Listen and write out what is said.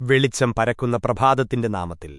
വെളിച്ചം പരക്കുന്ന പ്രഭാതത്തിന്റെ നാമത്തിൽ.